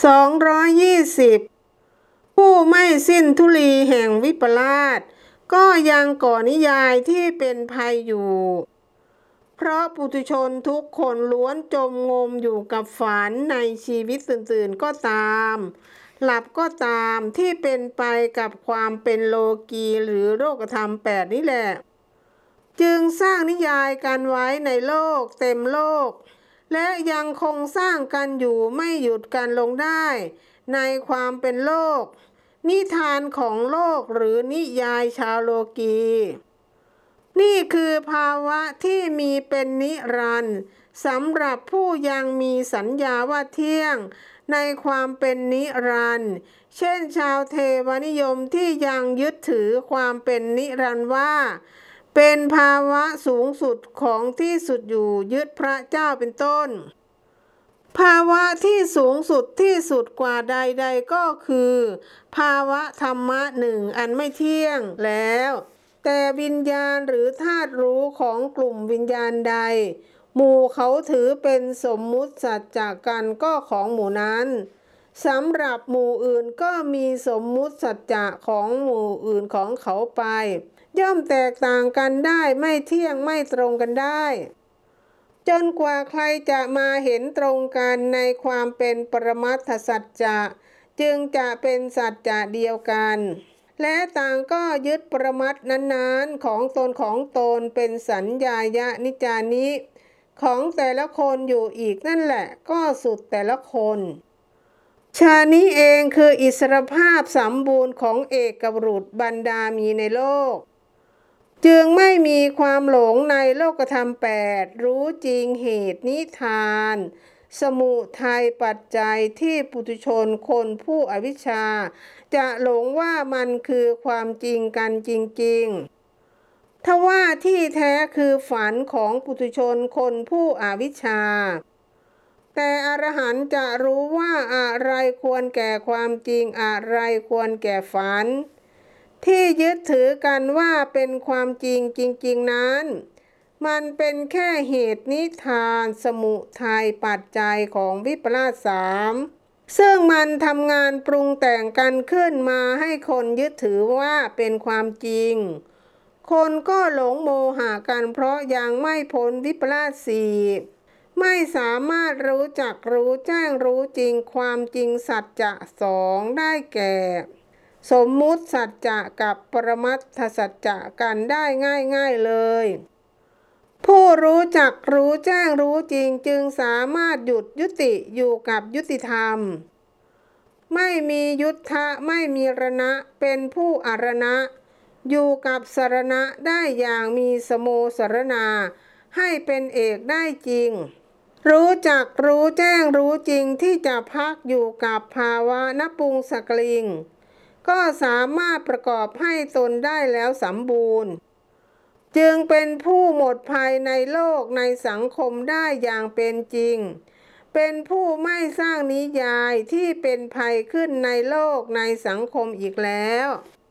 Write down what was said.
220 ผู้ไม่สิ้นทุลีแห่งวิปลาสก็ยังก่อนิยายที่เป็นภัยอยู่ เพราะปุถุชนทุกคนล้วนจมงมอยู่กับฝันในชีวิตตื่นๆก็ตาม หลับก็ตามที่เป็นไปกับความเป็นโลกีหรือโลกธรรมแปดนี่แหละ จึงสร้างนิยายกันไว้ในโลกเต็มโลก และยังคงสร้างกันอยู่ไม่หยุดกันลงได้ ในความเป็นโลก นิทานของโลกหรือนิยายชาวโลกี นี่คือภาวะที่มีเป็นนิรันดร์สำหรับผู้ยังมีสัญญาว่าเที่ยง ในความเป็นนิรันดร์เช่นชาวเทวนิยมที่ยังยึดถือความเป็นนิรันดร์ว่า เป็นภาวะสูงสุดของที่สุดอยู่ยึดพระเจ้าเป็นต้น ภาวะที่สูงสุดที่สุดกว่าใดๆก็คือ ภาวะธรรมะหนึ่งอันไม่เที่ยงแล้ว แต่วิญญาณหรือธาตุรู้ของกลุ่มวิญญาณใด หมู่เขาถือเป็นสมมุติสัจจากกันก็ของหมู่นั้น สำหรับหมู่อื่นก็มีสมมุติสัจจะของหมู่อื่นของเขาไป ย่อมแตกต่างกันได้ไม่เที่ยงไม่ตรงกันได้ จนกว่าใครจะมาเห็นตรงกันในความเป็นปรมัตถสัจจะ จึงจะเป็นสัจจะเดียวกัน และต่างก็ยึดปรมัตถนั้นๆของตนของตนเป็นสัญญายะนิจานิของแต่ละคนอยู่อีกนั่นแหละก็สุดแต่ละคน ชานี้เองคืออิสรภาพสมบูรณ์ของเอกบุรุษบรรดามีในโลก จึงไม่มีความหลงในโลกธรรมแปดรู้จริงเหตุนิทาน สมุทัยปัจจัยที่ปุถุชนคนผู้อวิชชา จะหลงว่ามันคือความจริงกันจริง ๆทว่าที่แท้คือฝันของปุถุชนคนผู้อวิชชา แต่อรหันต์จะรู้ว่าอะไรควรแก่ความจริงอะไรควรแก่ฝัน ที่ยึดถือกันว่าเป็นความจริงจริง ๆ นั้น มันเป็นแค่เหตุนิทานสมุทัยปัจจัยของวิปลาสสามซึ่งมันทำงานปรุงแต่งกันขึ้นมาให้คนยึดถือว่าเป็นความจริง คนก็หลงโมหะกันเพราะยังไม่พ้นวิปลาสสี่ ไม่สามารถรู้จักรู้แจ้งรู้จริงความจริงสัจจะสองได้แก่ สมมุติสัจจะกับปรมัตถสัจจะกันได้ง่ายๆเลย ผู้รู้จักรู้แจ้งรู้จริงจึงสามารถหยุดยุติอยู่กับยุติธรรม ไม่มียุทธะไม่มีรณะเป็นผู้อรณะ อยู่กับสรณะได้อย่างมีสโมสรณาให้เป็นเอกได้จริง รู้จักรู้แจ้งรู้จริงที่จะพักอยู่กับภาวะนปุงสกลิง ก็สามารถประกอบให้ตนได้แล้วสมบูรณ์ จึงเป็นผู้หมดภัยในโลกในสังคมได้อย่างเป็นจริง เป็นผู้ไม่สร้างนิยายที่เป็นภัยขึ้นในโลกในสังคมอีกแล้ว